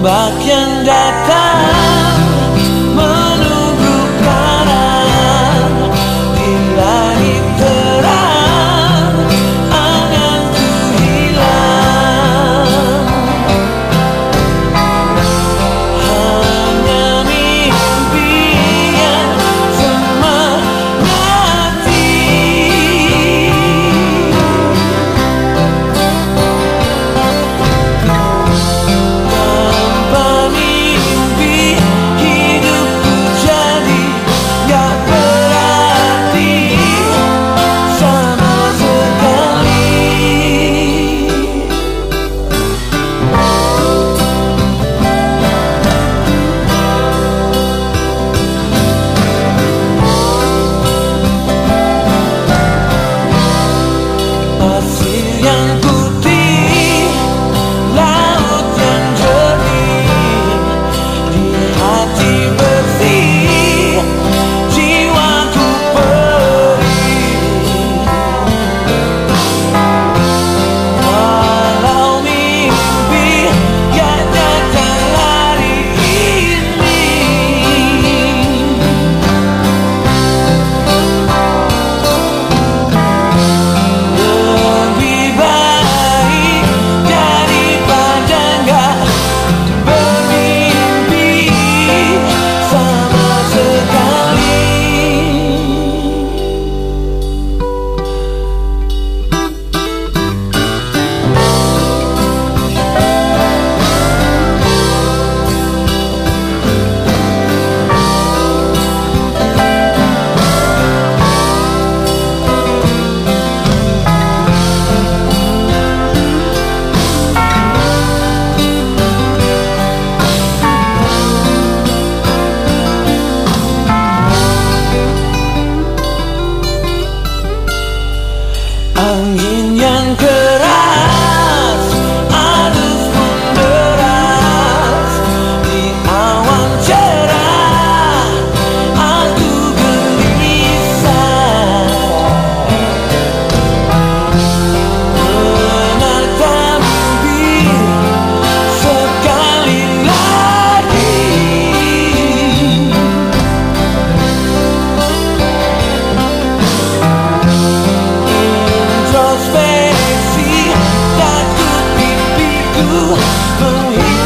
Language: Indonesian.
ombak yang datang. i see. 哦